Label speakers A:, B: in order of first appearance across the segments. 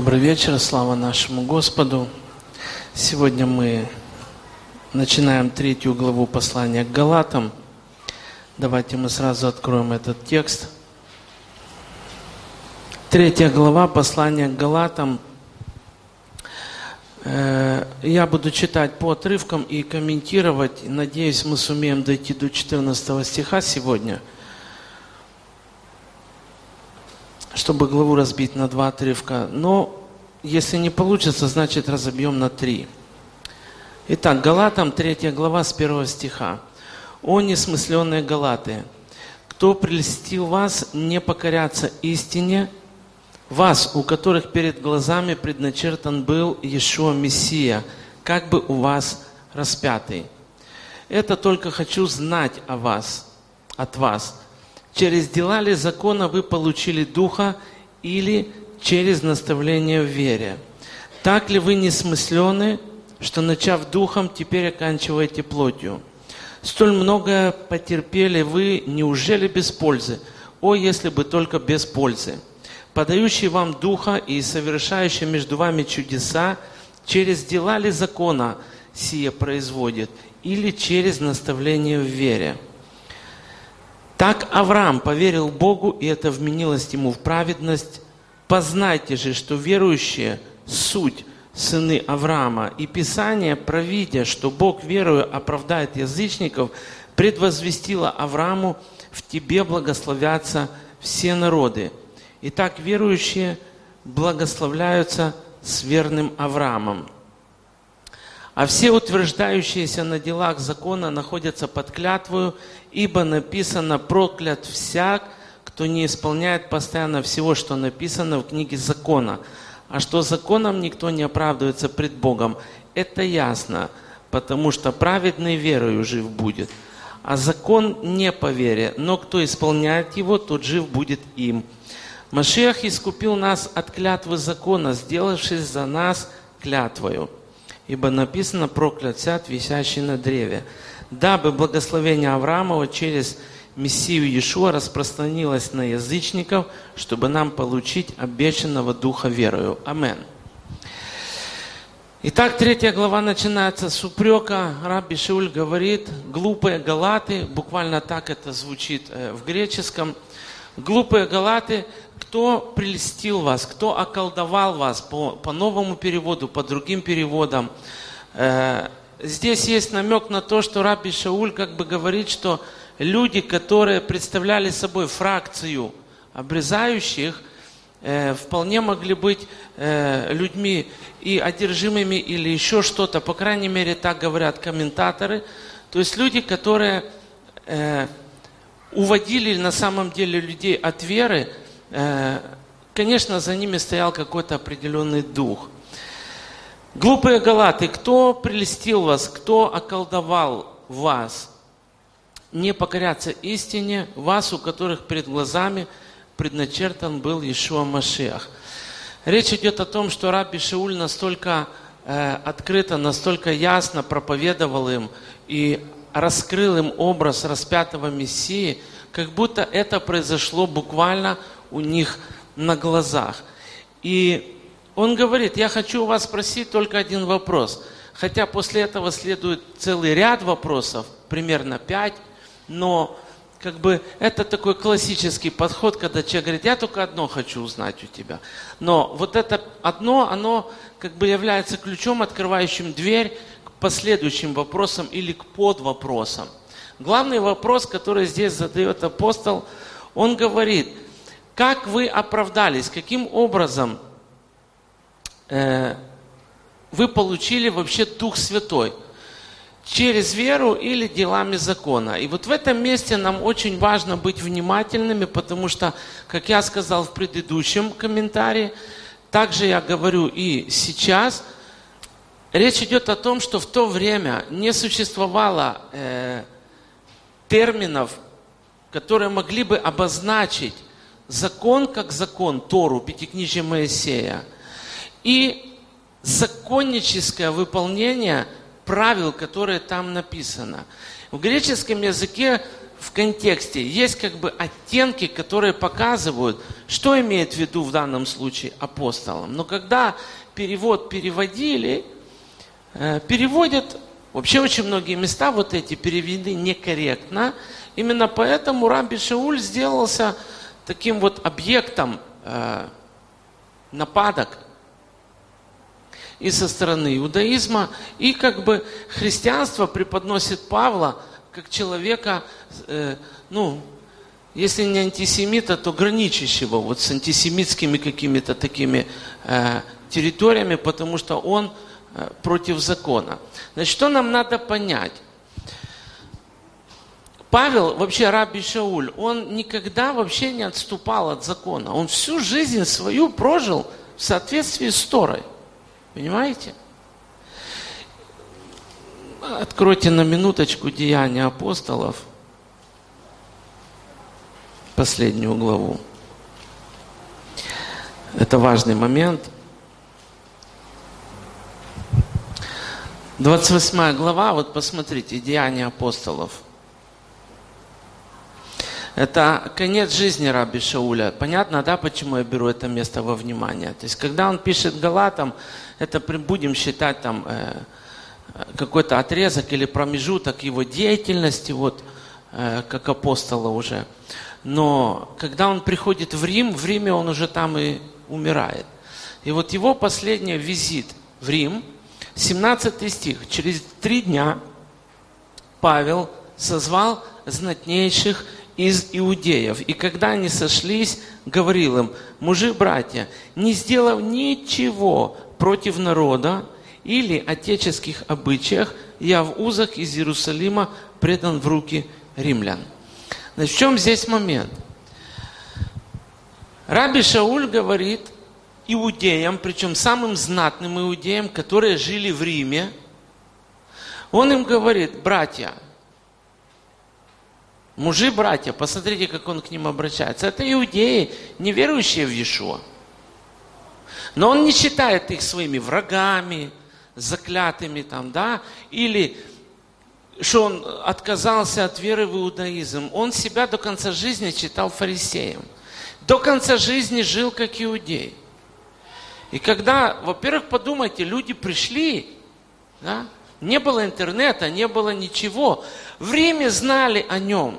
A: Добрый вечер, слава нашему Господу. Сегодня мы начинаем третью главу послания к Галатам. Давайте мы сразу откроем этот текст. Третья глава послания к Галатам. Э, я буду читать по отрывкам и комментировать. Надеюсь, мы сумеем дойти до 14 стиха сегодня – чтобы главу разбить на два отрывка. Но если не получится, значит разобьем на три. Итак, Галатам, третья глава с первого стиха. «О несмысленные Галаты, кто прельстил вас не покоряться истине, вас, у которых перед глазами предначертан был Иешуа Мессия, как бы у вас распятый. Это только хочу знать о вас, от вас, Через дела ли закона вы получили Духа или через наставление в вере? Так ли вы несмысленны, что, начав Духом, теперь оканчиваете плотью? Столь многое потерпели вы, неужели без пользы? О, если бы только без пользы! Подающий вам Духа и совершающий между вами чудеса, через дела ли закона сие производит, или через наставление в вере? Так Авраам поверил Богу, и это вменилось ему в праведность. Познайте же, что верующие – суть сыны Авраама. И Писание, провидя, что Бог верою оправдает язычников, предвозвестило Аврааму, в тебе благословятся все народы. Итак, верующие благословляются с верным Авраамом. А все утверждающиеся на делах закона находятся под клятвою, ибо написано «проклят всяк, кто не исполняет постоянно всего, что написано в книге закона». А что законом никто не оправдывается пред Богом, это ясно, потому что праведный верою жив будет. А закон не по вере, но кто исполняет его, тот жив будет им. Машиах искупил нас от клятвы закона, сделавшись за нас клятвою. Ибо написано «проклят сяд, висящий на древе» дабы благословение Авраамова через Мессию Иешуа распространилось на язычников, чтобы нам получить обещанного Духа верою. Амен. Итак, третья глава начинается с упрека. Рабби Шиуль говорит, глупые галаты, буквально так это звучит э, в греческом. Глупые галаты, кто прельстил вас, кто околдовал вас по, по новому переводу, по другим переводам. Э, здесь есть намек на то, что Раби Шауль как бы говорит, что люди, которые представляли собой фракцию обрезающих, э, вполне могли быть э, людьми и одержимыми или еще что-то, по крайней мере, так говорят комментаторы. То есть люди, которые э, уводили на самом деле людей от веры, э, конечно, за ними стоял какой-то определенный дух – Глупые галаты, кто прелестил вас, кто околдовал вас? Не покоряться истине, вас, у которых перед глазами предначертан был Иешуа Машиах. Речь идет о том, что Раби Шауль настолько э, открыто, настолько ясно проповедовал им и раскрыл им образ распятого Мессии, как будто это произошло буквально у них на глазах. И он говорит, я хочу у вас спросить только один вопрос. Хотя после этого следует целый ряд вопросов, примерно пять, но как бы это такой классический подход, когда человек говорит, я только одно хочу узнать у тебя. Но вот это одно, оно как бы является ключом, открывающим дверь к последующим вопросам или к подвопросам. Главный вопрос, который здесь задает апостол, он говорит, как вы оправдались, каким образом Э, вы получили вообще Дух Святой через веру или делами закона. И вот в этом месте нам очень важно быть внимательными, потому что, как я сказал в предыдущем комментарии, также я говорю и сейчас, речь идет о том, что в то время не существовало э, терминов, которые могли бы обозначить закон как закон, Тору, Пятикнижие Моисея – и законническое выполнение правил, которые там написано. В греческом языке в контексте есть как бы оттенки, которые показывают, что имеет в виду в данном случае апостолом. Но когда перевод переводили, э, переводят вообще очень многие места вот эти переведы некорректно. Именно поэтому Раби Шауль сделался таким вот объектом э, нападок и со стороны иудаизма, и как бы христианство преподносит Павла как человека, э, ну, если не антисемита, то граничащего вот с антисемитскими какими-то такими э, территориями, потому что он э, против закона. Значит, что нам надо понять? Павел, вообще Раби Шауль, он никогда вообще не отступал от закона. Он всю жизнь свою прожил в соответствии с Торой. Понимаете? Откройте на минуточку Деяния апостолов, последнюю главу. Это важный момент. 28 глава, вот посмотрите, Деяния апостолов. Это конец жизни Раби Шауля. Понятно, да, почему я беру это место во внимание? То есть, когда он пишет Галатам, это будем считать там э, какой-то отрезок или промежуток его деятельности, вот, э, как апостола уже. Но когда он приходит в Рим, в Риме он уже там и умирает. И вот его последний визит в Рим, 17 стих, через три дня Павел созвал знатнейших из иудеев. И когда они сошлись, говорил им, мужи, братья, не сделав ничего против народа, или отеческих обычаях, я в узах из Иерусалима предан в руки римлян. Значит, в чем здесь момент? Раби Шауль говорит иудеям, причем самым знатным иудеям, которые жили в Риме, он им говорит, братья, мужи, братья, посмотрите, как он к ним обращается. Это иудеи, не верующие в Иешуа. Но он не считает их своими врагами, заклятыми там, да, или что он отказался от веры в иудаизм. Он себя до конца жизни читал фарисеем. До конца жизни жил как иудей. И когда, во-первых, подумайте, люди пришли, да, не было интернета, не было ничего. В Риме знали о нем.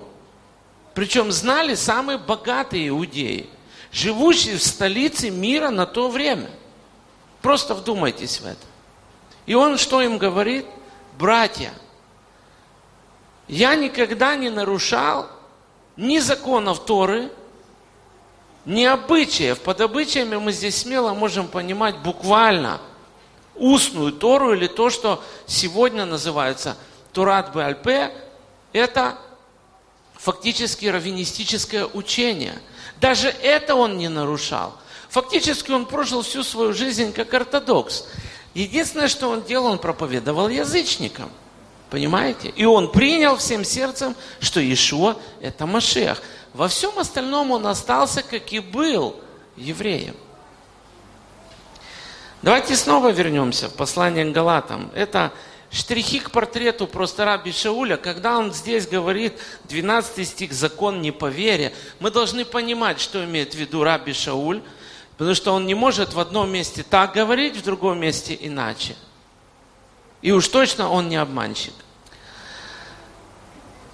A: Причем знали самые богатые иудеи, живущие в столице мира на то время. Просто вдумайтесь в это. И он что им говорит? Братья, я никогда не нарушал ни законов Торы, ни обычаев. Под обычаями мы здесь смело можем понимать буквально устную Тору или то, что сегодня называется Турат Бальпе, это фактически раввинистическое учение. Даже это он не нарушал. Фактически он прожил всю свою жизнь как ортодокс. Единственное, что он делал, он проповедовал язычникам. Понимаете? И он принял всем сердцем, что Иешуа – это Машех. Во всем остальном он остался, как и был, евреем. Давайте снова вернемся в послание к Галатам. Это штрихи к портрету просто раби Шауля. Когда он здесь говорит, 12 стих, закон не по вере, мы должны понимать, что имеет в виду раби Шауль – Потому что он не может в одном месте так говорить, в другом месте иначе. И уж точно он не обманщик.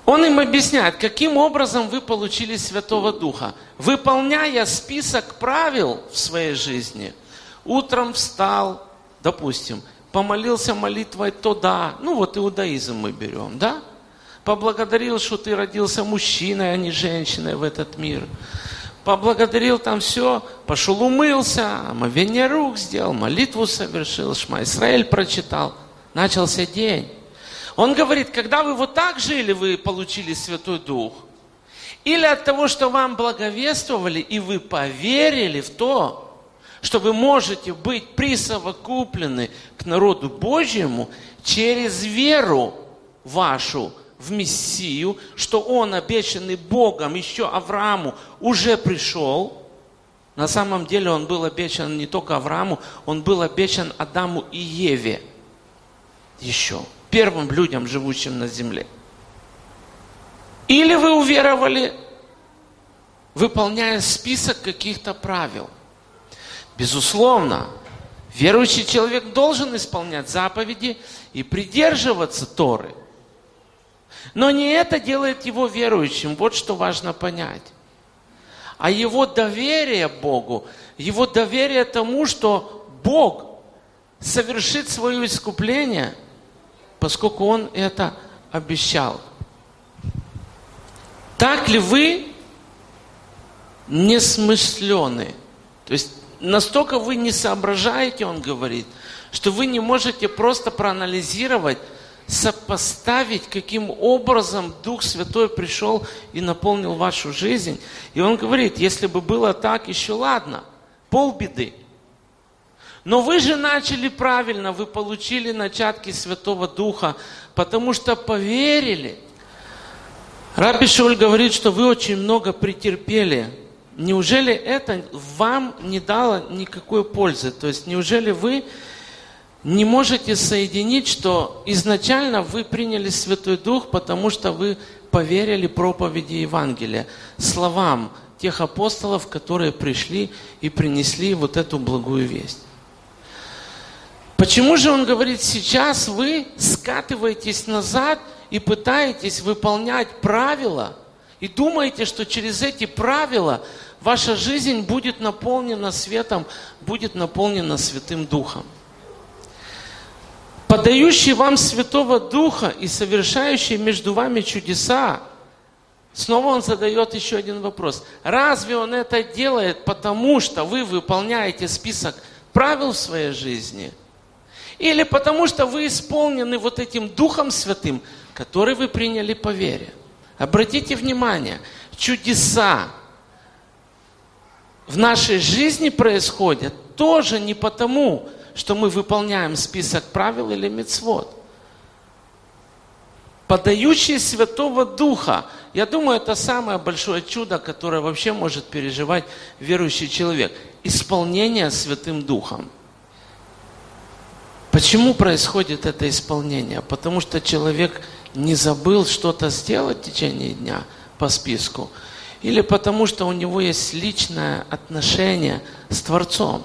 A: Он им объясняет, каким образом вы получили Святого Духа. Выполняя список правил в своей жизни. Утром встал, допустим, помолился молитвой, то да. Ну вот иудаизм мы берем, да? Поблагодарил, что ты родился мужчиной, а не женщиной в этот мир поблагодарил там все, пошел умылся, омовение рук сделал, молитву совершил, Шма Исраэль прочитал. Начался день. Он говорит, когда вы вот так жили, вы получили Святой Дух. Или от того, что вам благовествовали, и вы поверили в то, что вы можете быть присовокуплены к народу Божьему через веру вашу в Мессию, что он, обещанный Богом еще Аврааму, уже пришел. На самом деле он был обещан не только Аврааму, он был обещан Адаму и Еве еще, первым людям, живущим на земле. Или вы уверовали, выполняя список каких-то правил. Безусловно, верующий человек должен исполнять заповеди и придерживаться Торы. Но не это делает его верующим. Вот что важно понять. А его доверие Богу, его доверие тому, что Бог совершит свое искупление, поскольку Он это обещал. Так ли вы несмышлены? То есть настолько вы не соображаете, он говорит, что вы не можете просто проанализировать, сопоставить, каким образом Дух Святой пришел и наполнил вашу жизнь. И он говорит, если бы было так, еще ладно, полбеды. Но вы же начали правильно, вы получили начатки Святого Духа, потому что поверили. Раби Шуль говорит, что вы очень много претерпели. Неужели это вам не дало никакой пользы? То есть неужели вы не можете соединить, что изначально вы приняли Святой Дух, потому что вы поверили проповеди Евангелия, словам тех апостолов, которые пришли и принесли вот эту благую весть. Почему же он говорит, сейчас вы скатываетесь назад и пытаетесь выполнять правила, и думаете, что через эти правила ваша жизнь будет наполнена светом, будет наполнена Святым Духом. Подающий вам Святого Духа и совершающий между вами чудеса, снова он задает еще один вопрос. Разве он это делает потому, что вы выполняете список правил в своей жизни – или потому что вы исполнены вот этим Духом Святым, который вы приняли по вере. Обратите внимание, чудеса в нашей жизни происходят тоже не потому, что мы выполняем список правил или мецвод. Подающий Святого Духа, я думаю, это самое большое чудо, которое вообще может переживать верующий человек. Исполнение Святым Духом. Почему происходит это исполнение? Потому что человек не забыл что-то сделать в течение дня по списку. Или потому что у него есть личное отношение с Творцом.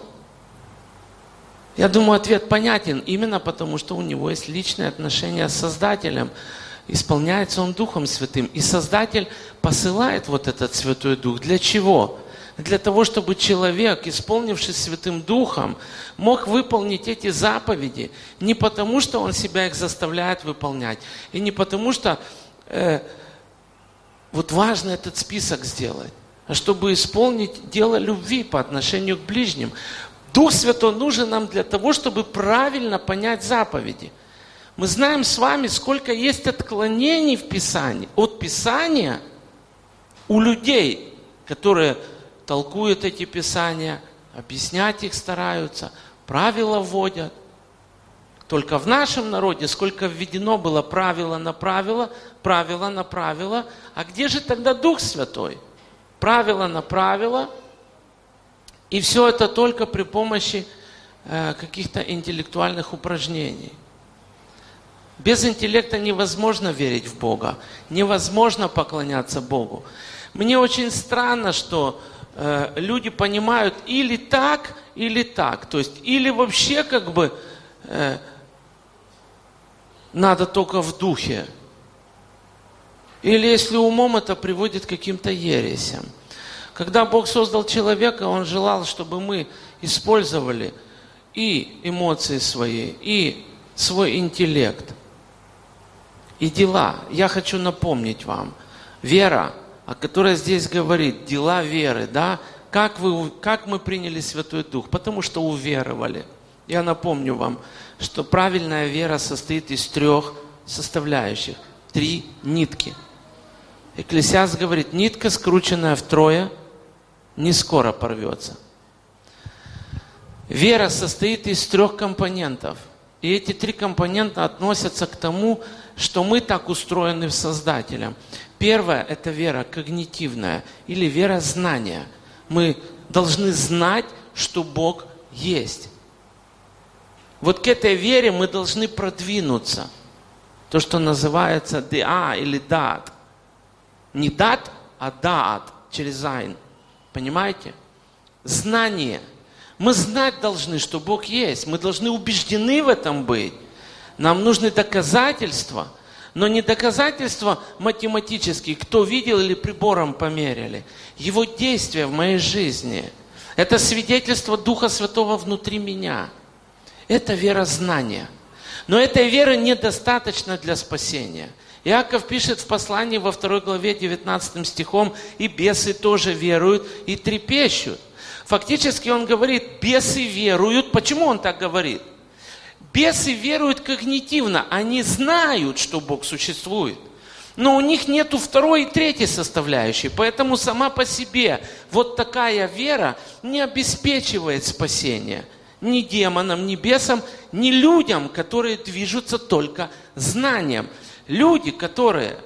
A: Я думаю, ответ понятен. Именно потому, что у него есть личное отношение с Создателем. Исполняется он Духом Святым. И Создатель посылает вот этот Святой Дух. Для чего? для того, чтобы человек, исполнившись Святым Духом, мог выполнить эти заповеди не потому, что он себя их заставляет выполнять, и не потому, что э, вот важно этот список сделать, чтобы исполнить дело любви по отношению к ближним. Дух Святой нужен нам для того, чтобы правильно понять заповеди. Мы знаем с вами, сколько есть отклонений в Писании, от Писания у людей, которые толкуют эти писания, объяснять их стараются, правила вводят. Только в нашем народе сколько введено было правила на правила, правила на правила. А где же тогда Дух Святой? Правила на правила. И все это только при помощи э, каких-то интеллектуальных упражнений. Без интеллекта невозможно верить в Бога, невозможно поклоняться Богу. Мне очень странно, что Э, люди понимают или так, или так. То есть, или вообще как бы э, надо только в духе. Или если умом это приводит к каким-то ересям. Когда Бог создал человека, Он желал, чтобы мы использовали и эмоции свои, и свой интеллект, и дела. Я хочу напомнить вам, вера – о которой здесь говорит, дела веры, да, как, вы, как мы приняли Святой Дух? Потому что уверовали. Я напомню вам, что правильная вера состоит из трех составляющих. Три нитки. Экклесиаст говорит, нитка, скрученная втрое, не скоро порвется. Вера состоит из трех компонентов. И эти три компонента относятся к тому, что мы так устроены в Создателем. Первое – это вера когнитивная или вера знания. Мы должны знать, что Бог есть. Вот к этой вере мы должны продвинуться. То, что называется диа или дат. Не дат, а даат через айн. Понимаете? Знание. Мы знать должны, что Бог есть. Мы должны убеждены в этом быть. Нам нужны доказательства. Но не доказательства математические, кто видел или прибором померили. Его действия в моей жизни. Это свидетельство Духа Святого внутри меня. Это вера знания. Но этой веры недостаточно для спасения. Иаков пишет в послании во второй главе 19 стихом, и бесы тоже веруют и трепещут. Фактически он говорит, бесы веруют. Почему он так говорит? Бесы веруют когнитивно, они знают, что Бог существует. Но у них нету второй и третьей составляющей. Поэтому сама по себе вот такая вера не обеспечивает спасение ни демонам, ни бесам, ни людям, которые движутся только знанием. Люди, которые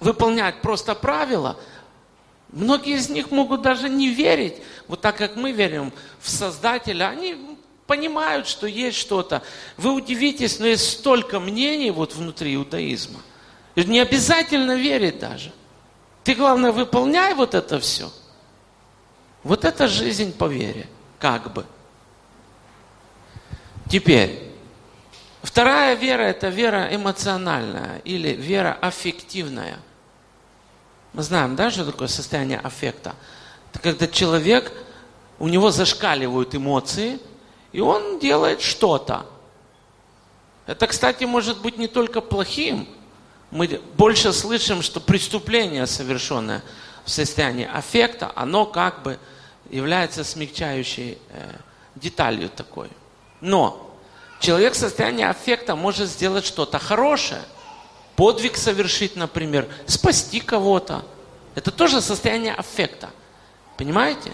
A: выполняют просто правила, многие из них могут даже не верить, вот так как мы верим в Создателя, они понимают, что есть что-то. Вы удивитесь, но есть столько мнений вот внутри иудаизма. Не обязательно верить даже. Ты, главное, выполняй вот это все. Вот это жизнь по вере, как бы. Теперь, вторая вера – это вера эмоциональная или вера аффективная. Мы знаем, да, что такое состояние аффекта? Это когда человек, у него зашкаливают эмоции, и он делает что-то. Это, кстати, может быть не только плохим. Мы больше слышим, что преступление, совершенное в состоянии аффекта, оно как бы является смягчающей э, деталью такой. Но человек в состоянии аффекта может сделать что-то хорошее. Подвиг совершить, например, спасти кого-то. Это тоже состояние аффекта. Понимаете?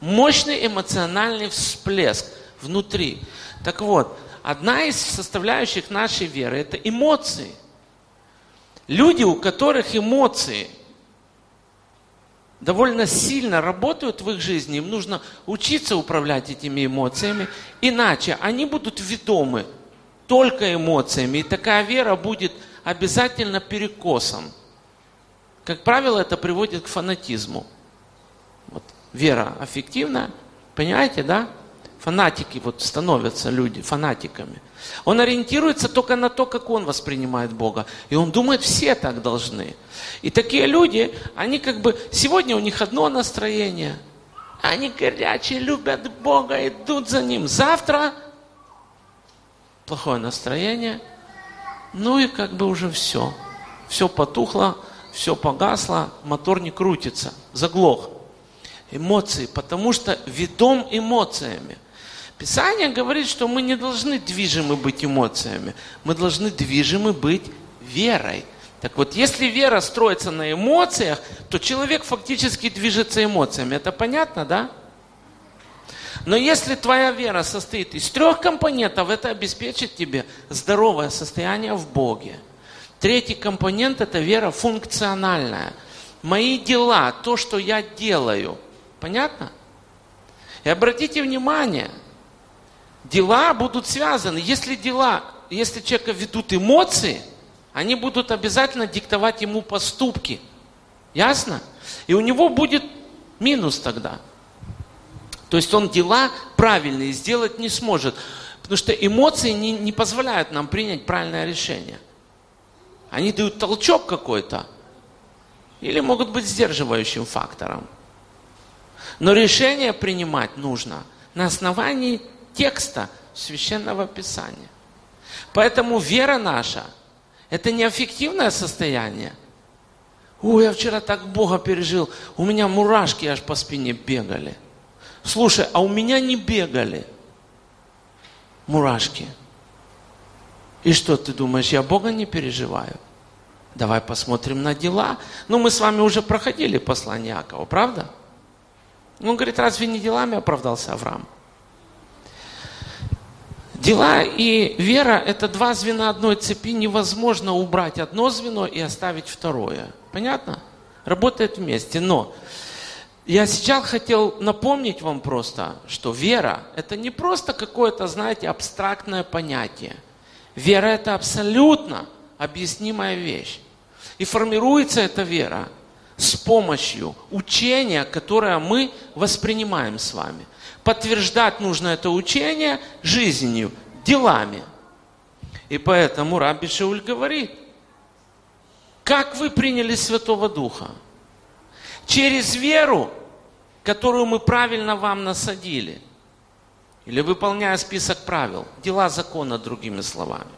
A: Мощный эмоциональный всплеск внутри. Так вот, одна из составляющих нашей веры – это эмоции. Люди, у которых эмоции – довольно сильно работают в их жизни, им нужно учиться управлять этими эмоциями, иначе они будут ведомы только эмоциями, и такая вера будет обязательно перекосом. Как правило, это приводит к фанатизму. Вот, вера аффективная, понимаете, да? Фанатики вот становятся люди фанатиками. Он ориентируется только на то, как он воспринимает Бога. И он думает, все так должны. И такие люди, они как бы, сегодня у них одно настроение. Они горячие, любят Бога, идут за Ним. Завтра плохое настроение. Ну и как бы уже все. Все потухло, все погасло, мотор не крутится, заглох. Эмоции, потому что ведом эмоциями – Писание говорит, что мы не должны движимы быть эмоциями, мы должны движимы быть верой. Так вот, если вера строится на эмоциях, то человек фактически движется эмоциями. Это понятно, да? Но если твоя вера состоит из трех компонентов, это обеспечит тебе здоровое состояние в Боге. Третий компонент – это вера функциональная. Мои дела, то, что я делаю. Понятно? И обратите внимание – дела будут связаны. Если дела, если человека ведут эмоции, они будут обязательно диктовать ему поступки. Ясно? И у него будет минус тогда. То есть он дела правильные сделать не сможет. Потому что эмоции не, не позволяют нам принять правильное решение. Они дают толчок какой-то. Или могут быть сдерживающим фактором. Но решение принимать нужно на основании текста Священного Писания. Поэтому вера наша – это не аффективное состояние. Ой, я вчера так Бога пережил, у меня мурашки аж по спине бегали. Слушай, а у меня не бегали мурашки. И что ты думаешь, я Бога не переживаю? Давай посмотрим на дела. Ну, мы с вами уже проходили послание Якова, правда? Он говорит, разве не делами оправдался Авраам? Дела и вера – это два звена одной цепи. Невозможно убрать одно звено и оставить второе. Понятно? Работает вместе. Но я сейчас хотел напомнить вам просто, что вера – это не просто какое-то, знаете, абстрактное понятие. Вера – это абсолютно объяснимая вещь. И формируется эта вера с помощью учения, которое мы воспринимаем с вами. Подтверждать нужно это учение жизнью, делами. И поэтому Рабби Шауль говорит, как вы приняли Святого Духа? Через веру, которую мы правильно вам насадили. Или выполняя список правил, дела закона, другими словами.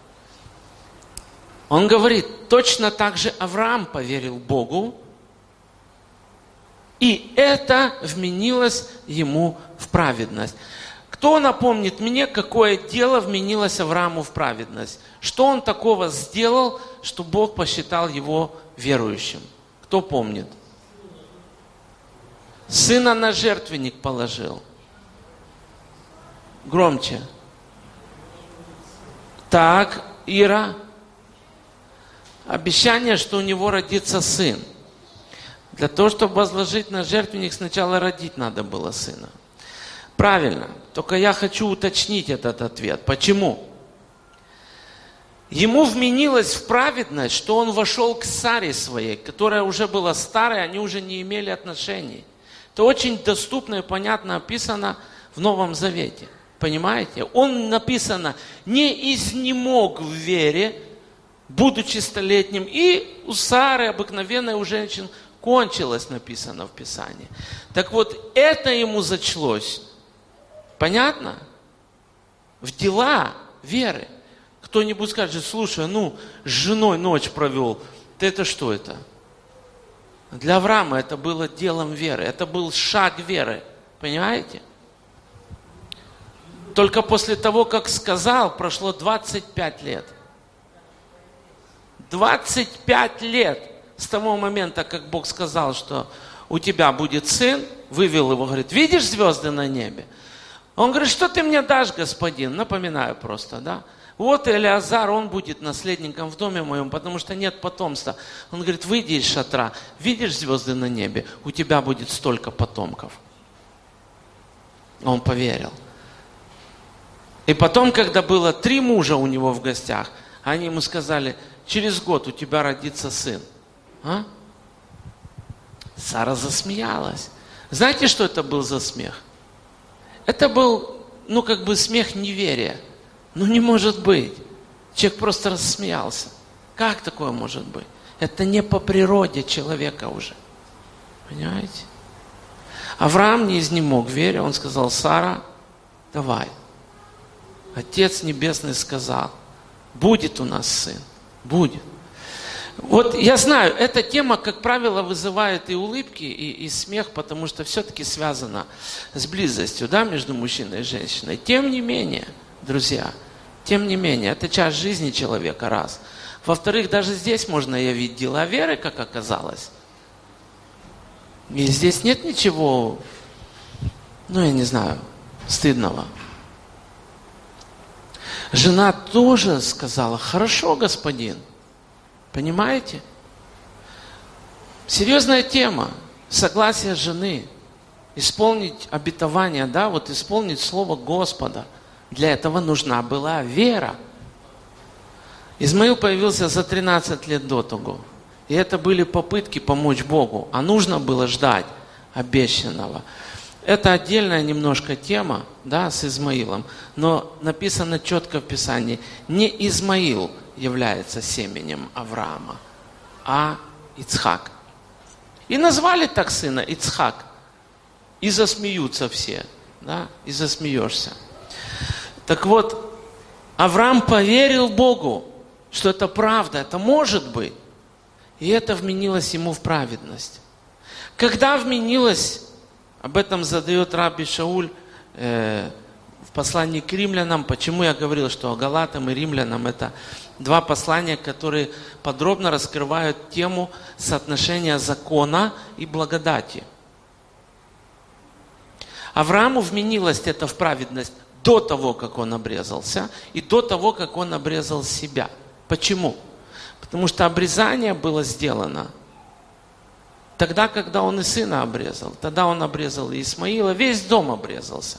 A: Он говорит, точно так же Авраам поверил Богу, и это вменилось ему в праведность. Кто напомнит мне, какое дело вменилось Аврааму в праведность? Что он такого сделал, что Бог посчитал его верующим? Кто помнит? Сына на жертвенник положил. Громче. Так, Ира. Обещание, что у него родится сын. Для того, чтобы возложить на жертвенник, сначала родить надо было сына. Правильно. Только я хочу уточнить этот ответ. Почему? Ему вменилось в праведность, что он вошел к Саре своей, которая уже была старой, они уже не имели отношений. Это очень доступно и понятно описано в Новом Завете. Понимаете? Он написано, не изнемог в вере, будучи столетним. И у Сары, обыкновенной у женщин, кончилось, написано в Писании. Так вот, это ему зачлось. Понятно? В дела веры. Кто-нибудь скажет, слушай, ну, с женой ночь провел. Ты это что это? Для Авраама это было делом веры. Это был шаг веры. Понимаете? Только после того, как сказал, прошло 25 лет. 25 лет с того момента, как Бог сказал, что у тебя будет сын, вывел его, говорит, видишь звезды на небе? Он говорит, что ты мне дашь, господин? Напоминаю просто, да? Вот Элиазар, он будет наследником в доме моем, потому что нет потомства. Он говорит, выйди из шатра, видишь звезды на небе, у тебя будет столько потомков. Он поверил. И потом, когда было три мужа у него в гостях, они ему сказали, через год у тебя родится сын. А? Сара засмеялась. Знаете, что это был за смех? Это был, ну, как бы смех неверия. Ну, не может быть. Человек просто рассмеялся. Как такое может быть? Это не по природе человека уже. Понимаете? Авраам не изнемог веря. Он сказал, Сара, давай. Отец Небесный сказал, будет у нас сын. Будет. Вот я знаю, эта тема, как правило, вызывает и улыбки, и, и смех, потому что все-таки связана с близостью да, между мужчиной и женщиной. Тем не менее, друзья, тем не менее, это часть жизни человека, раз. Во-вторых, даже здесь можно явить дела веры, как оказалось. И здесь нет ничего, ну, я не знаю, стыдного. Жена тоже сказала, хорошо, господин – Понимаете? Серьезная тема. Согласие жены. Исполнить обетование, да, вот исполнить слово Господа. Для этого нужна была вера. Измаил появился за 13 лет до того. И это были попытки помочь Богу. А нужно было ждать обещанного. Это отдельная немножко тема, да, с Измаилом. Но написано четко в Писании, не Измаил – является семенем Авраама, а Ицхак. И назвали так сына Ицхак. И засмеются все. Да? И засмеешься. Так вот, Авраам поверил Богу, что это правда, это может быть. И это вменилось ему в праведность. Когда вменилось, об этом задает Раби Шауль э, в послании к римлянам, почему я говорил, что Галатам и римлянам это два послания, которые подробно раскрывают тему соотношения закона и благодати. Аврааму вменилось это в праведность до того, как он обрезался, и до того, как он обрезал себя. Почему? Потому что обрезание было сделано тогда, когда он и сына обрезал. Тогда он обрезал и Исмаила, весь дом обрезался.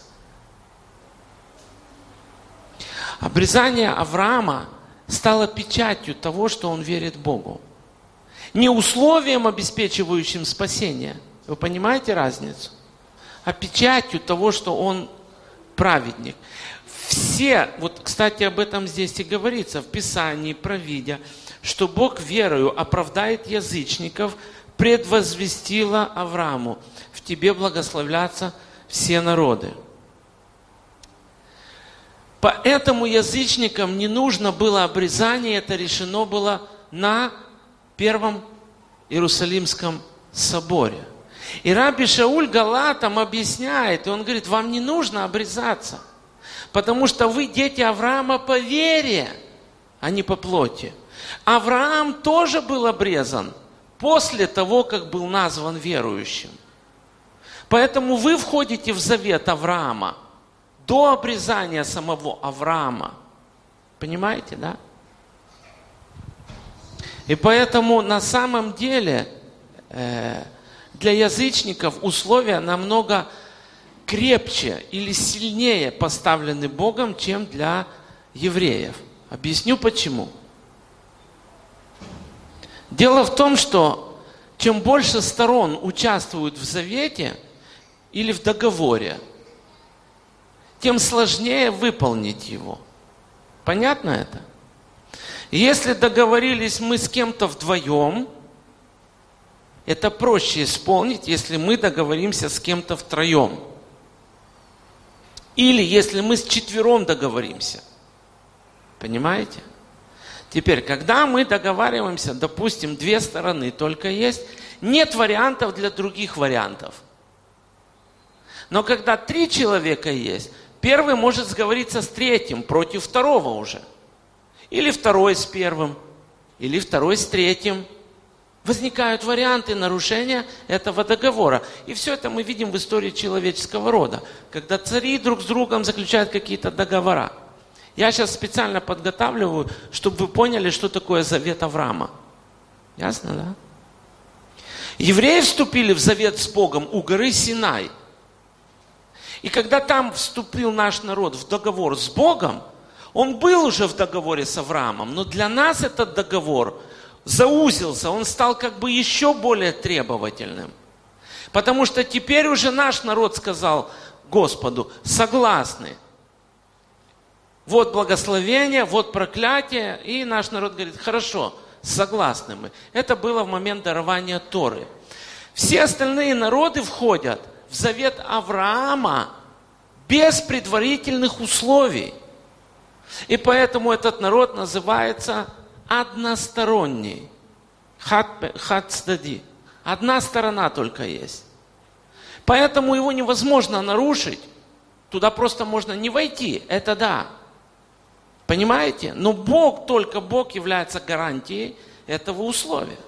A: Обрезание Авраама стало печатью того, что он верит Богу. Не условием, обеспечивающим спасение. Вы понимаете разницу? А печатью того, что он праведник. Все, вот, кстати, об этом здесь и говорится в Писании, провидя, что Бог верою оправдает язычников, предвозвестила Аврааму, в тебе благословлятся все народы. Поэтому язычникам не нужно было обрезание, это решено было на Первом Иерусалимском соборе. И Раби Шауль Галатам объясняет, и он говорит, вам не нужно обрезаться, потому что вы дети Авраама по вере, а не по плоти. Авраам тоже был обрезан после того, как был назван верующим. Поэтому вы входите в завет Авраама – до обрезания самого Авраама. Понимаете, да? И поэтому на самом деле э, для язычников условия намного крепче или сильнее поставлены Богом, чем для евреев. Объясню почему. Дело в том, что чем больше сторон участвуют в завете или в договоре, тем сложнее выполнить его. Понятно это? Если договорились мы с кем-то вдвоем, это проще исполнить, если мы договоримся с кем-то втроем. Или если мы с четвером договоримся. Понимаете? Теперь, когда мы договариваемся, допустим, две стороны только есть, нет вариантов для других вариантов. Но когда три человека есть, Первый может сговориться с третьим против второго уже. Или второй с первым, или второй с третьим. Возникают варианты нарушения этого договора. И все это мы видим в истории человеческого рода, когда цари друг с другом заключают какие-то договора. Я сейчас специально подготавливаю, чтобы вы поняли, что такое завет Авраама. Ясно, да? Евреи вступили в завет с Богом у горы Синай – и когда там вступил наш народ в договор с Богом, он был уже в договоре с Авраамом, но для нас этот договор заузился, он стал как бы еще более требовательным. Потому что теперь уже наш народ сказал Господу, согласны. Вот благословение, вот проклятие, и наш народ говорит, хорошо, согласны мы. Это было в момент дарования Торы. Все остальные народы входят в завет Авраама без предварительных условий. И поэтому этот народ называется односторонний. Хацдади. Одна сторона только есть. Поэтому его невозможно нарушить. Туда просто можно не войти. Это да. Понимаете? Но Бог, только Бог является гарантией этого условия.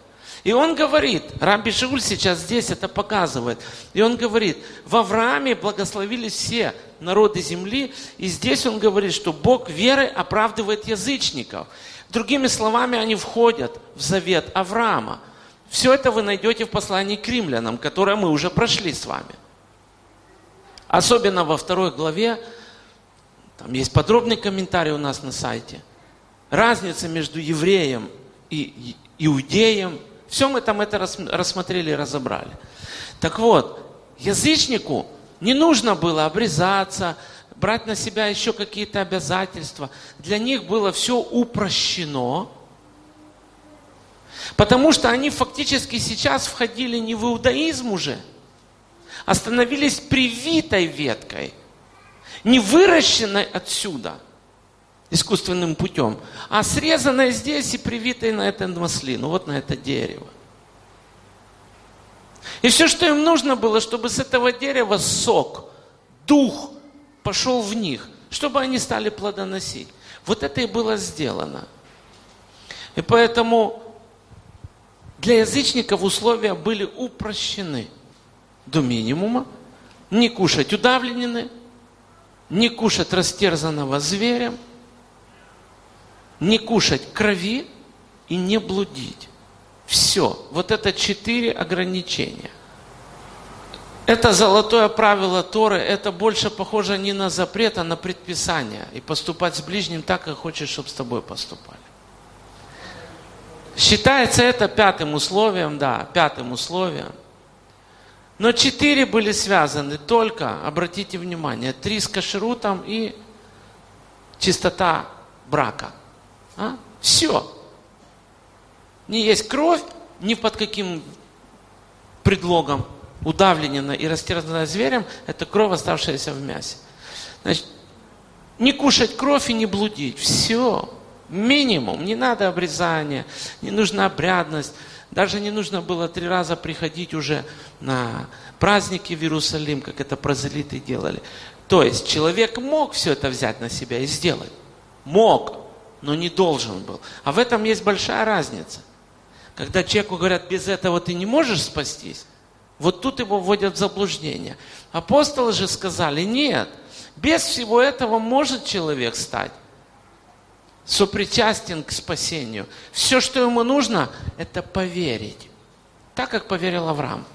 A: И он говорит, Рамби Шиуль сейчас здесь это показывает, и он говорит, в Аврааме благословились все народы земли, и здесь он говорит, что Бог верой оправдывает язычников. Другими словами, они входят в завет Авраама. Все это вы найдете в послании к римлянам, которое мы уже прошли с вами. Особенно во второй главе, там есть подробный комментарий у нас на сайте. Разница между евреем и иудеем – все мы там это рассмотрели и разобрали. Так вот, язычнику не нужно было обрезаться, брать на себя еще какие-то обязательства. Для них было все упрощено, потому что они фактически сейчас входили не в иудаизм уже, а становились привитой веткой, не выращенной отсюда – искусственным путем, а срезанное здесь и привитое на этот маслину, вот на это дерево. И все, что им нужно было, чтобы с этого дерева сок, дух пошел в них, чтобы они стали плодоносить. Вот это и было сделано. И поэтому для язычников условия были упрощены до минимума. Не кушать удавленины, не кушать растерзанного зверем – не кушать крови и не блудить. Все. Вот это четыре ограничения. Это золотое правило Торы, это больше похоже не на запрет, а на предписание. И поступать с ближним так, как хочешь, чтобы с тобой поступали. Считается это пятым условием, да, пятым условием. Но четыре были связаны только, обратите внимание, три с кашрутом и чистота брака. А? Все. Не есть кровь, ни под каким предлогом удавленная и растерзанная зверем, это кровь, оставшаяся в мясе. Значит, не кушать кровь и не блудить. Все. Минимум. Не надо обрезания, не нужна обрядность. Даже не нужно было три раза приходить уже на праздники в Иерусалим, как это прозелиты делали. То есть человек мог все это взять на себя и сделать. Мог, но не должен был. А в этом есть большая разница. Когда человеку говорят, без этого ты не можешь спастись, вот тут его вводят в заблуждение. Апостолы же сказали, нет, без всего этого может человек стать сопричастен к спасению. Все, что ему нужно, это поверить. Так, как поверил Авраам.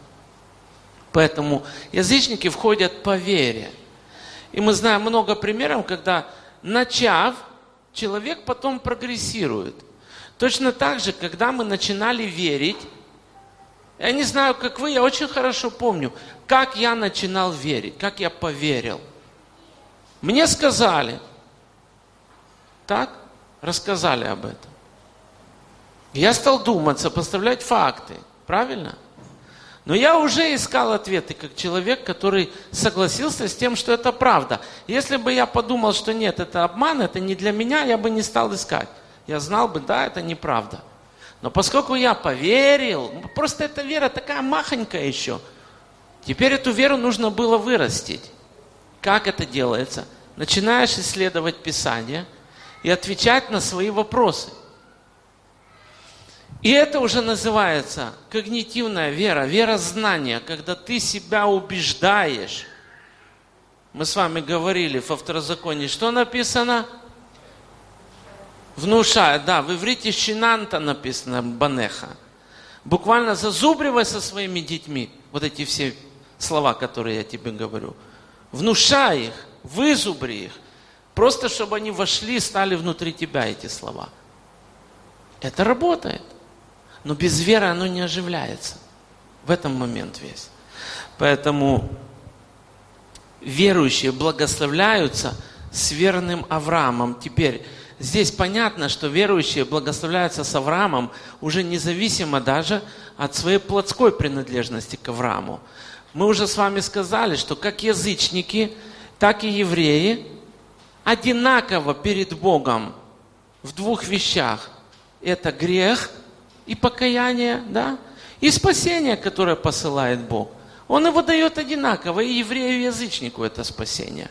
A: Поэтому язычники входят по вере. И мы знаем много примеров, когда, начав, человек потом прогрессирует. Точно так же, когда мы начинали верить, я не знаю, как вы, я очень хорошо помню, как я начинал верить, как я поверил. Мне сказали, так, рассказали об этом. Я стал думать, сопоставлять факты, правильно? Но я уже искал ответы, как человек, который согласился с тем, что это правда. Если бы я подумал, что нет, это обман, это не для меня, я бы не стал искать. Я знал бы, да, это неправда. Но поскольку я поверил, просто эта вера такая махонькая еще, теперь эту веру нужно было вырастить. Как это делается? Начинаешь исследовать Писание и отвечать на свои вопросы. И это уже называется когнитивная вера, вера знания, когда ты себя убеждаешь. Мы с вами говорили во второзаконии, что написано? Внушает, да, в иврите шинанта написано, банеха. Буквально зазубривай со своими детьми вот эти все слова, которые я тебе говорю. Внушай их, вызубри их. Просто, чтобы они вошли, стали внутри тебя эти слова. Это работает. Но без веры оно не оживляется. В этом момент весь. Поэтому верующие благословляются с верным Авраамом. Теперь здесь понятно, что верующие благословляются с Авраамом уже независимо даже от своей плотской принадлежности к Аврааму. Мы уже с вами сказали, что как язычники, так и евреи одинаково перед Богом в двух вещах. Это грех и покаяние, да, и спасение, которое посылает Бог. Он его дает одинаково, и еврею, и язычнику это спасение.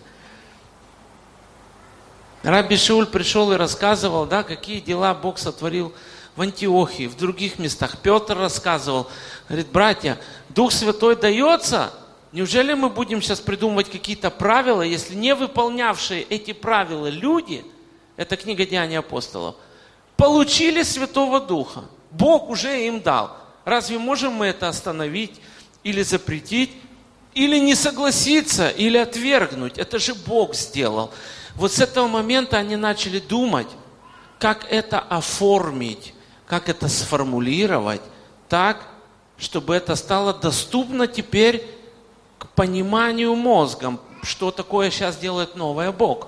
A: Раби Шиуль пришел и рассказывал, да, какие дела Бог сотворил в Антиохии, в других местах. Петр рассказывал, говорит, братья, Дух Святой дается, неужели мы будем сейчас придумывать какие-то правила, если не выполнявшие эти правила люди, это книга Деяний апостолов, получили Святого Духа. Бог уже им дал. Разве можем мы это остановить или запретить, или не согласиться, или отвергнуть? Это же Бог сделал. Вот с этого момента они начали думать, как это оформить, как это сформулировать так, чтобы это стало доступно теперь к пониманию мозгом, что такое сейчас делает новое Бог.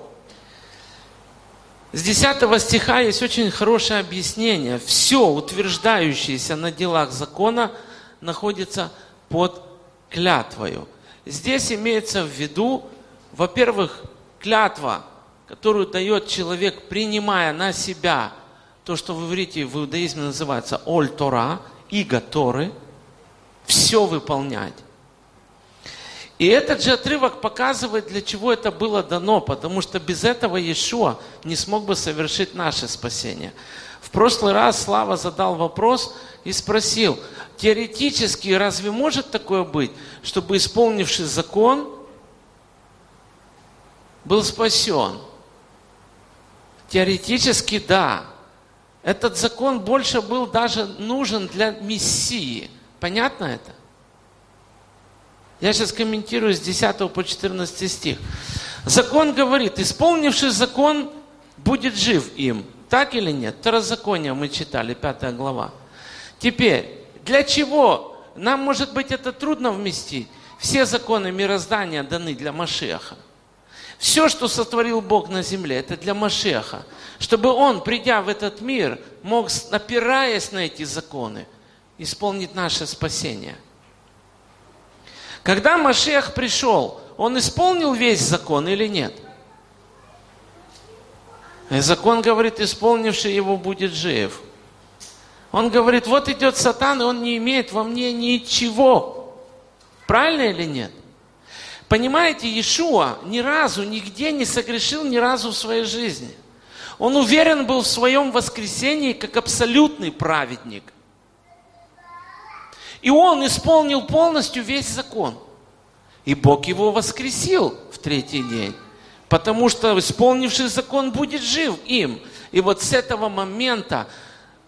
A: С 10 стиха есть очень хорошее объяснение. Все, утверждающееся на делах закона, находится под клятвою. Здесь имеется в виду, во-первых, клятва, которую дает человек, принимая на себя то, что в иврите в иудаизме называется оль Тора, иго Торы, все выполнять. И этот же отрывок показывает, для чего это было дано, потому что без этого Иешуа не смог бы совершить наше спасение. В прошлый раз Слава задал вопрос и спросил, теоретически разве может такое быть, чтобы исполнивший закон был спасен? Теоретически да. Этот закон больше был даже нужен для Мессии. Понятно это? Я сейчас комментирую с 10 по 14 стих. Закон говорит, исполнивший закон будет жив им. Так или нет? Второзаконие мы читали, пятая глава. Теперь, для чего? Нам, может быть, это трудно вместить. Все законы мироздания даны для Машеха. Все, что сотворил Бог на земле, это для Машеха. Чтобы он, придя в этот мир, мог, опираясь на эти законы, исполнить наше спасение. Когда Машех пришел, он исполнил весь закон или нет? И закон говорит, исполнивший его будет жив. Он говорит, вот идет сатан, и он не имеет во мне ничего. Правильно или нет? Понимаете, Иешуа ни разу, нигде не согрешил ни разу в своей жизни. Он уверен был в своем воскресении как абсолютный праведник. И он исполнил полностью весь закон. И Бог его воскресил в третий день. Потому что исполнивший закон будет жив им. И вот с этого момента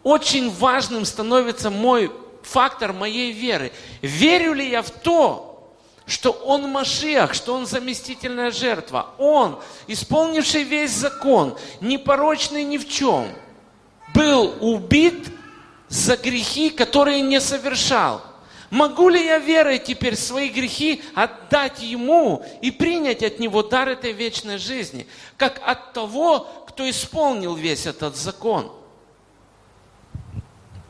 A: очень важным становится мой фактор моей веры. Верю ли я в то, что Он Машех, что Он заместительная жертва. Он, исполнивший весь закон, непорочный ни в чем, был убит за грехи, которые не совершал. Могу ли я верой теперь свои грехи отдать Ему и принять от Него дар этой вечной жизни, как от того, кто исполнил весь этот закон?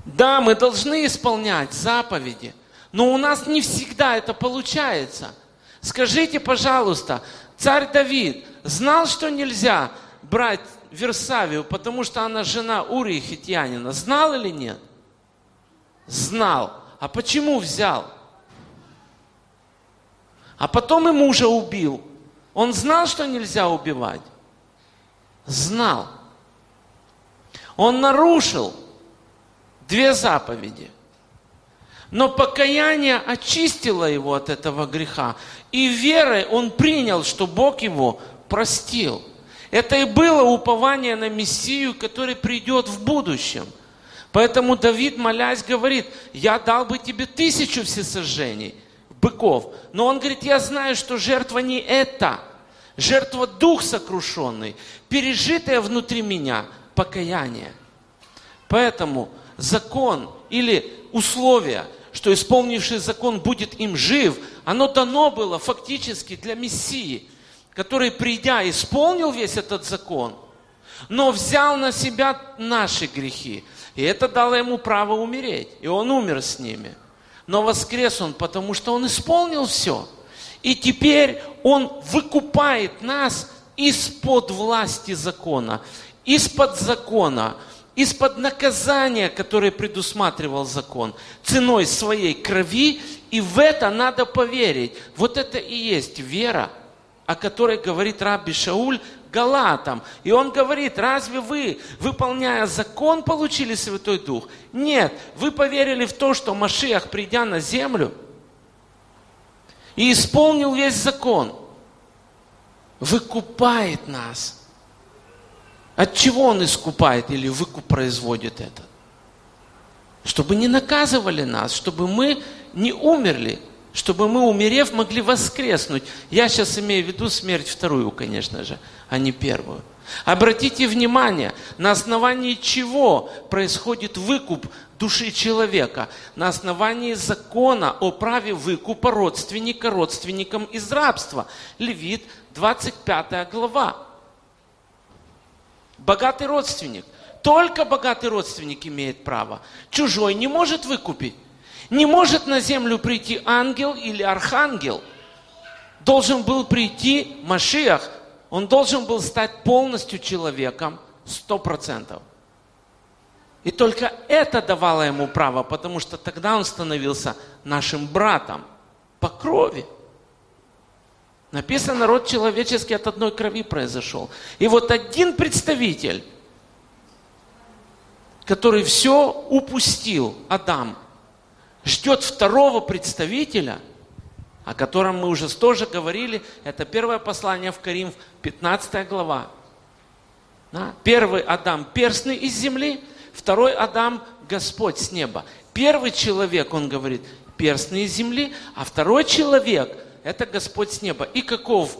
A: Да, мы должны исполнять заповеди – но у нас не всегда это получается. Скажите, пожалуйста, царь Давид знал, что нельзя брать Версавию, потому что она жена Урии Хитьянина. Знал или нет? Знал. А почему взял? А потом и мужа убил. Он знал, что нельзя убивать? Знал. Он нарушил две заповеди. Но покаяние очистило его от этого греха. И верой он принял, что Бог его простил. Это и было упование на Мессию, который придет в будущем. Поэтому Давид, молясь, говорит, я дал бы тебе тысячу всесожжений, быков. Но он говорит, я знаю, что жертва не это. Жертва дух сокрушенный, пережитое внутри меня покаяние. Поэтому закон или условия – что исполнивший закон будет им жив, оно дано было фактически для Мессии, который, придя, исполнил весь этот закон, но взял на себя наши грехи. И это дало ему право умереть. И он умер с ними. Но воскрес он, потому что он исполнил все. И теперь он выкупает нас из-под власти закона, из-под закона, из-под наказания, которое предусматривал закон, ценой своей крови, и в это надо поверить. Вот это и есть вера, о которой говорит Рабби Шауль Галатам. И он говорит, разве вы, выполняя закон, получили Святой Дух? Нет, вы поверили в то, что Машиах, придя на землю, и исполнил весь закон, выкупает нас – от чего он искупает или выкуп производит это? Чтобы не наказывали нас, чтобы мы не умерли, чтобы мы, умерев, могли воскреснуть. Я сейчас имею в виду смерть вторую, конечно же, а не первую. Обратите внимание, на основании чего происходит выкуп души человека? На основании закона о праве выкупа родственника родственникам из рабства. Левит, 25 глава. Богатый родственник. Только богатый родственник имеет право. Чужой не может выкупить. Не может на землю прийти ангел или архангел. Должен был прийти Машиах. Он должен был стать полностью человеком, сто процентов. И только это давало ему право, потому что тогда он становился нашим братом по крови. Написано, род человеческий от одной крови произошел. И вот один представитель, который все упустил, Адам, ждет второго представителя, о котором мы уже тоже говорили, это первое послание в Карим, 15 глава. Да? Первый Адам перстный из земли, второй Адам Господь с неба. Первый человек, он говорит, перстный из земли, а второй человек – это Господь с неба. И каков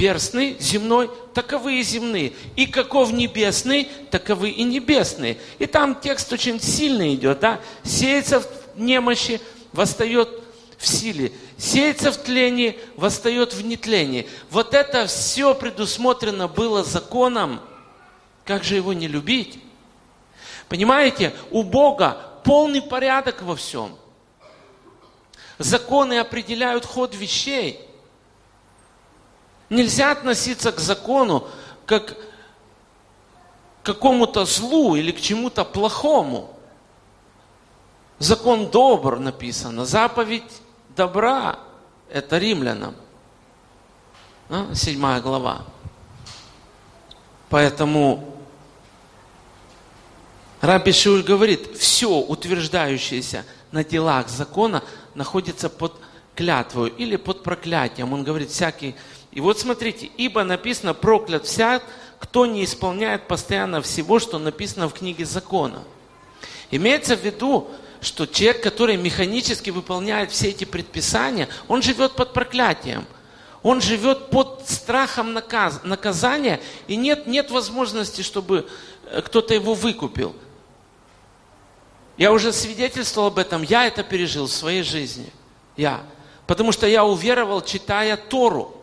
A: перстный, земной, таковы и земные. И каков небесный, таковы и небесные. И там текст очень сильный идет, да? Сеется в немощи, восстает в силе. Сеется в тлении, восстает в нетлении. Вот это все предусмотрено было законом. Как же его не любить? Понимаете, у Бога полный порядок во всем. Законы определяют ход вещей. Нельзя относиться к закону как к какому-то злу или к чему-то плохому. Закон добр написано, заповедь добра. Это римлянам. Седьмая глава. Поэтому Раби Шиуль говорит, все утверждающееся на делах закона находится под клятвою или под проклятием. Он говорит, всякий... И вот смотрите, ибо написано, проклят всяк, кто не исполняет постоянно всего, что написано в книге закона. Имеется в виду, что человек, который механически выполняет все эти предписания, он живет под проклятием. Он живет под страхом наказ, наказания, и нет, нет возможности, чтобы э, кто-то его выкупил. Я уже свидетельствовал об этом, я это пережил в своей жизни. Я. Потому что я уверовал, читая Тору.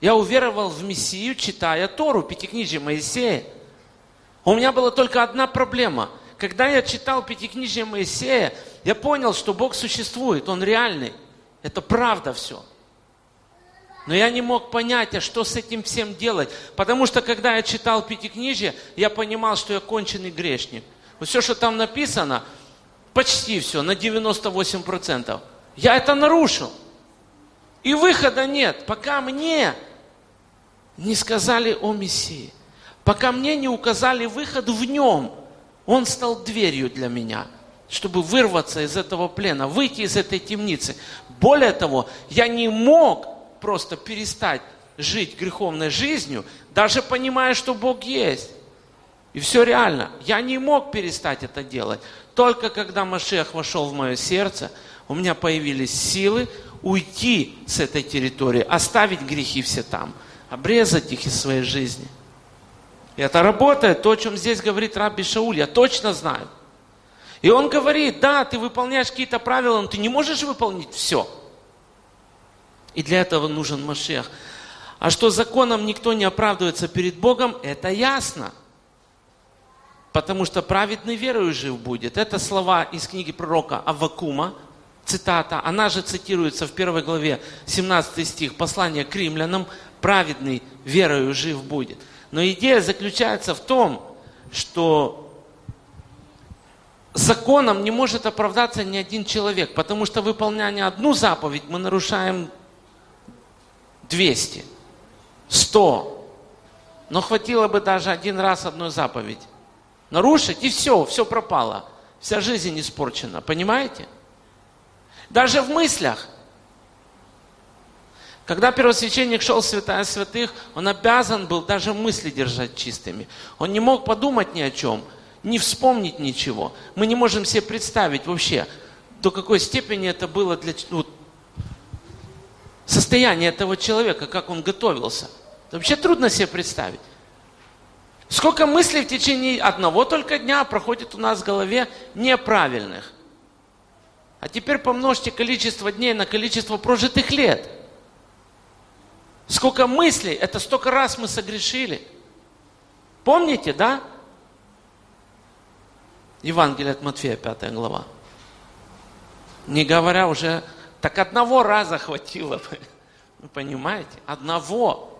A: Я уверовал в Мессию, читая Тору, Пятикнижие Моисея. У меня была только одна проблема – когда я читал Пятикнижие Моисея, я понял, что Бог существует, Он реальный. Это правда все. Но я не мог понять, а что с этим всем делать. Потому что, когда я читал Пятикнижие, я понимал, что я конченый грешник. Вот все, что там написано, почти все, на 98%. Я это нарушил. И выхода нет, пока мне не сказали о Мессии. Пока мне не указали выход в нем. Он стал дверью для меня, чтобы вырваться из этого плена, выйти из этой темницы. Более того, я не мог просто перестать жить греховной жизнью, даже понимая, что Бог есть. И все реально. Я не мог перестать это делать. Только когда Машех вошел в мое сердце, у меня появились силы уйти с этой территории, оставить грехи все там, обрезать их из своей жизни – и это работает, то, о чем здесь говорит Рабби Шауль, я точно знаю. И он говорит, да, ты выполняешь какие-то правила, но ты не можешь выполнить все. И для этого нужен Машех. А что законом никто не оправдывается перед Богом, это ясно. Потому что праведный верою жив будет. Это слова из книги пророка Авакума, цитата. Она же цитируется в первой главе, 17 стих, послание к римлянам. Праведный верою жив будет. Но идея заключается в том, что законом не может оправдаться ни один человек, потому что выполняя одну заповедь, мы нарушаем 200, 100. Но хватило бы даже один раз одну заповедь. Нарушить, и все, все пропало. Вся жизнь испорчена, понимаете? Даже в мыслях – когда первосвященник шел в святая святых, он обязан был даже мысли держать чистыми. Он не мог подумать ни о чем, не вспомнить ничего. Мы не можем себе представить вообще, до какой степени это было для ну, состояние этого человека, как он готовился. Это вообще трудно себе представить. Сколько мыслей в течение одного только дня проходит у нас в голове неправильных. А теперь помножьте количество дней на количество прожитых лет – Сколько мыслей, это столько раз мы согрешили. Помните, да? Евангелие от Матфея, 5 глава. Не говоря уже, так одного раза хватило бы. Вы понимаете? Одного.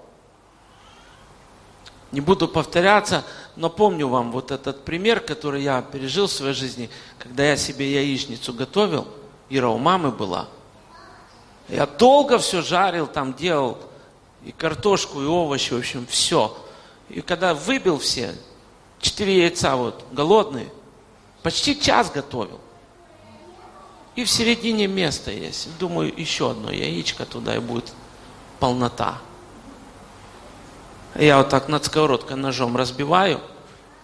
A: Не буду повторяться, но помню вам вот этот пример, который я пережил в своей жизни, когда я себе яичницу готовил, Ира у мамы была. Я долго все жарил, там делал, и картошку, и овощи, в общем, все. И когда выбил все, четыре яйца вот, голодные, почти час готовил. И в середине место есть. Думаю, еще одно яичко туда и будет полнота. Я вот так над сковородкой ножом разбиваю,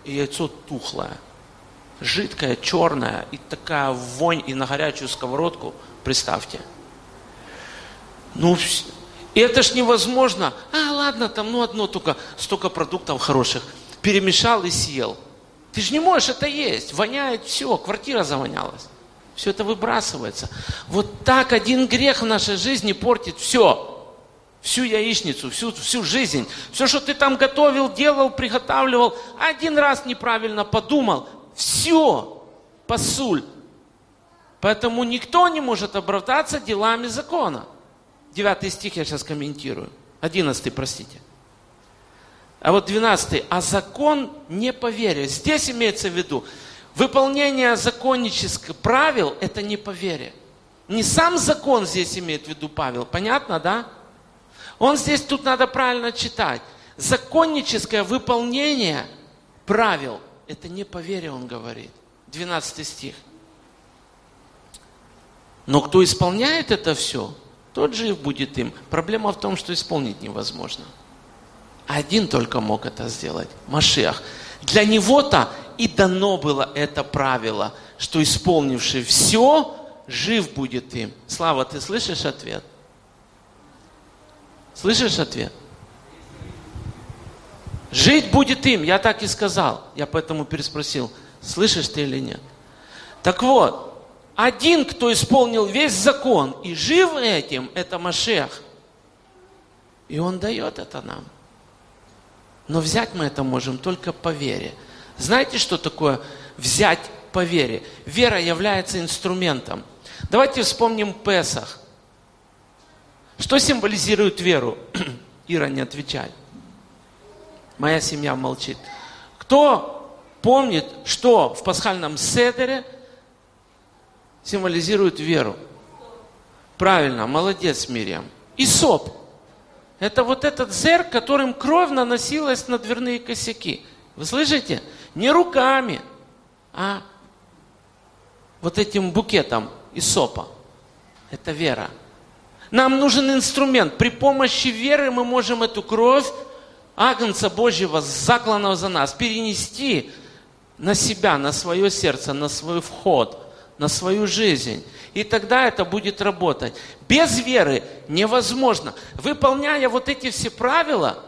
A: и яйцо тухлое. Жидкое, черное, и такая вонь, и на горячую сковородку, представьте. Ну, И это ж невозможно. А, ладно, там ну одно только, столько продуктов хороших. Перемешал и съел. Ты же не можешь это есть. Воняет все, квартира завонялась. Все это выбрасывается. Вот так один грех в нашей жизни портит все. Всю яичницу, всю, всю жизнь. Все, что ты там готовил, делал, приготавливал, один раз неправильно подумал. Все. Посуль. Поэтому никто не может оправдаться делами закона. Девятый стих я сейчас комментирую. Одиннадцатый, простите. А вот двенадцатый. А закон не по вере. Здесь имеется в виду, выполнение законнических правил – это не по вере. Не сам закон здесь имеет в виду Павел. Понятно, да? Он здесь, тут надо правильно читать. Законническое выполнение правил – это не по вере, он говорит. 12 стих. Но кто исполняет это все, тот жив будет им. Проблема в том, что исполнить невозможно. Один только мог это сделать. Машиах. Для него-то и дано было это правило, что исполнивший все, жив будет им. Слава, ты слышишь ответ? Слышишь ответ? Жить будет им, я так и сказал. Я поэтому переспросил, слышишь ты или нет. Так вот, один, кто исполнил весь закон и жив этим, это Машех. И он дает это нам. Но взять мы это можем только по вере. Знаете, что такое взять по вере? Вера является инструментом. Давайте вспомним Песах. Что символизирует веру? Ира, не отвечай. Моя семья молчит. Кто помнит, что в пасхальном седере символизирует веру? Правильно, молодец, Мириам. И соп. Это вот этот зер, которым кровь наносилась на дверные косяки. Вы слышите? Не руками, а вот этим букетом из сопа. Это вера. Нам нужен инструмент. При помощи веры мы можем эту кровь Агнца Божьего, закланного за нас, перенести на себя, на свое сердце, на свой вход, на свою жизнь. И тогда это будет работать. Без веры невозможно. Выполняя вот эти все правила,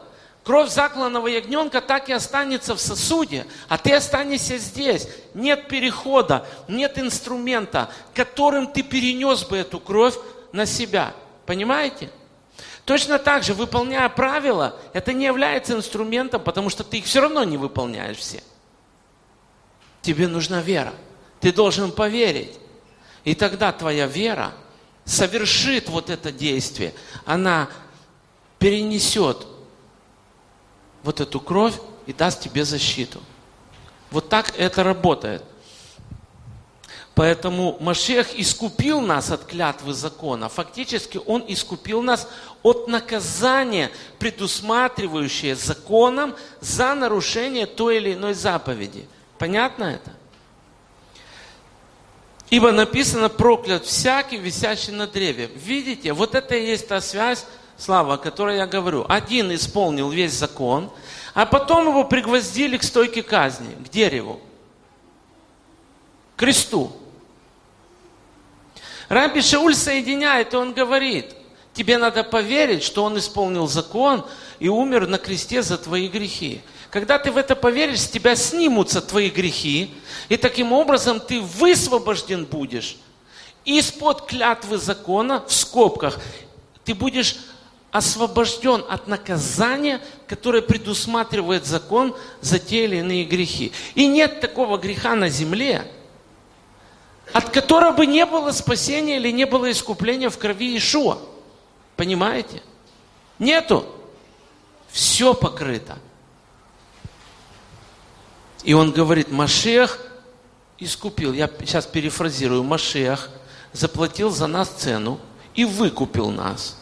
A: кровь закланного ягненка так и останется в сосуде, а ты останешься здесь. Нет перехода, нет инструмента, которым ты перенес бы эту кровь на себя. Понимаете? Точно так же, выполняя правила, это не является инструментом, потому что ты их все равно не выполняешь все. Тебе нужна вера. Ты должен поверить. И тогда твоя вера совершит вот это действие. Она перенесет вот эту кровь и даст тебе защиту. Вот так это работает. Поэтому Машех искупил нас от клятвы закона. Фактически он искупил нас от наказания, предусматривающее законом за нарушение той или иной заповеди. Понятно это? Ибо написано проклят всякий, висящий на древе. Видите, вот это и есть та связь, слава, о которой я говорю. Один исполнил весь закон, а потом его пригвоздили к стойке казни, к дереву, к кресту. Раби Шауль соединяет, и он говорит, тебе надо поверить, что он исполнил закон и умер на кресте за твои грехи. Когда ты в это поверишь, с тебя снимутся твои грехи, и таким образом ты высвобожден будешь из-под клятвы закона, в скобках, ты будешь освобожден от наказания, которое предусматривает закон за те или иные грехи. И нет такого греха на земле, от которого бы не было спасения или не было искупления в крови Ишуа. Понимаете? Нету. Все покрыто. И он говорит, Машех искупил, я сейчас перефразирую, Машех заплатил за нас цену и выкупил нас.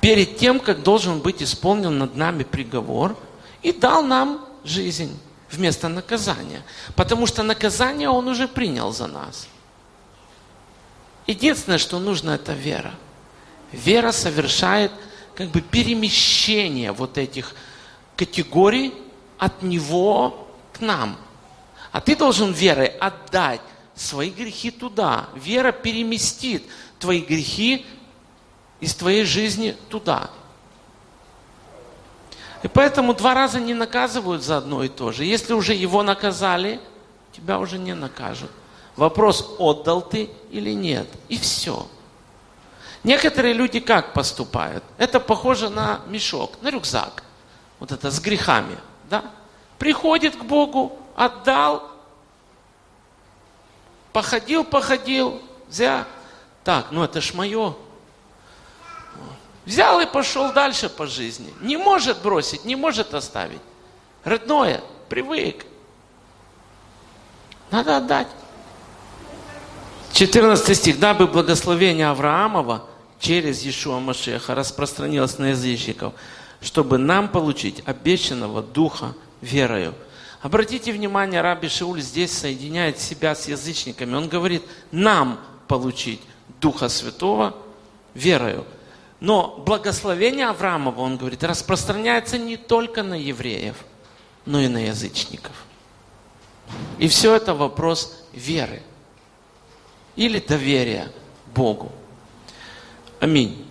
A: Перед тем, как должен быть исполнен над нами приговор, и дал нам жизнь вместо наказания. Потому что наказание Он уже принял за нас. Единственное, что нужно, это вера. Вера совершает как бы перемещение вот этих категорий от Него к нам. А ты должен верой отдать свои грехи туда. Вера переместит твои грехи из твоей жизни туда. И поэтому два раза не наказывают за одно и то же. Если уже его наказали, тебя уже не накажут. Вопрос, отдал ты или нет. И все. Некоторые люди как поступают? Это похоже на мешок, на рюкзак. Вот это с грехами. Да? Приходит к Богу, отдал, походил, походил, взял. Так, ну это ж мое. Взял и пошел дальше по жизни. Не может бросить, не может оставить. Родное, привык. Надо отдать. 14 стих. Дабы благословение Авраамова через Иешуа Машеха распространилось на язычников, чтобы нам получить обещанного Духа верою. Обратите внимание, Раби Шиуль здесь соединяет себя с язычниками. Он говорит, нам получить Духа Святого верою. Но благословение Авраамова, он говорит, распространяется не только на евреев, но и на язычников. И все это вопрос веры или доверия Богу. Аминь.